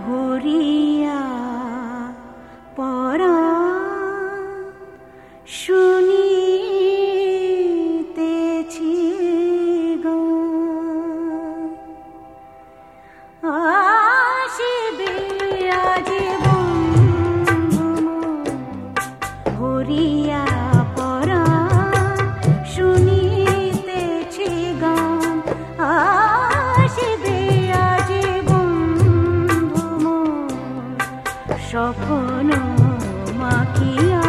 ভরিয়া পরা সু মাখিয়া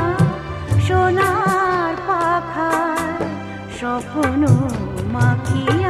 সোনার পাখার স্বপ্ন মাখিয়া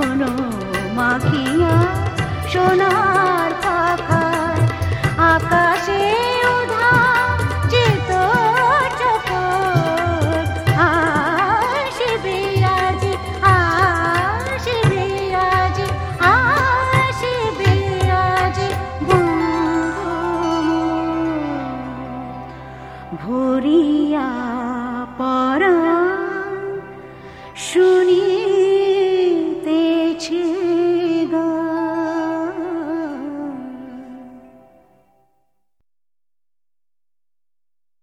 এখনও মাখিয়া সোনার পাখার আকাশে